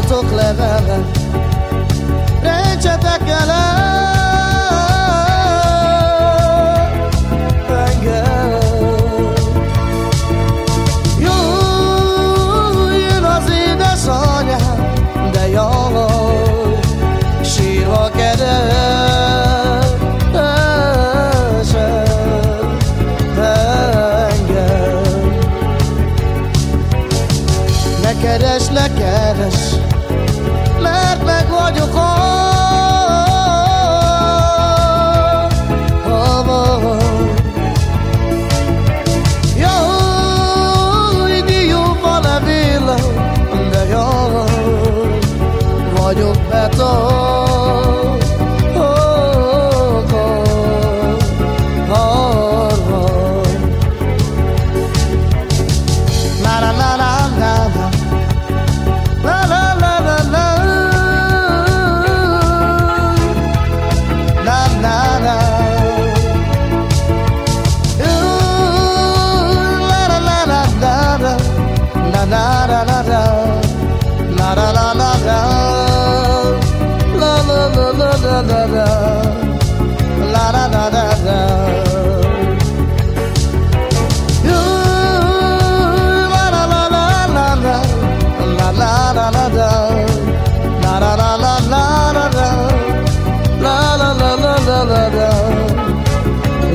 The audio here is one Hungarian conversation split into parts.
Fújjatok levele. Rejtsetek el. Engem. Jó, az édesanyám De jaj, sírva keresem Ne keres, ne keres mert meg vagyok a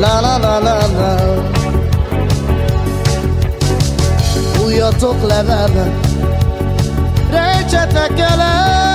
la la la la la Fújjatok levele, rejtsetek el el.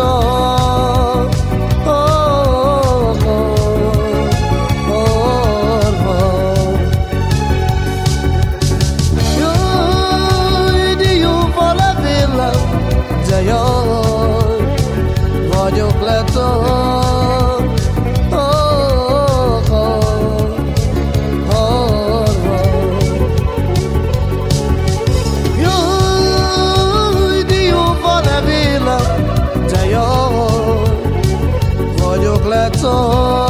走。soul.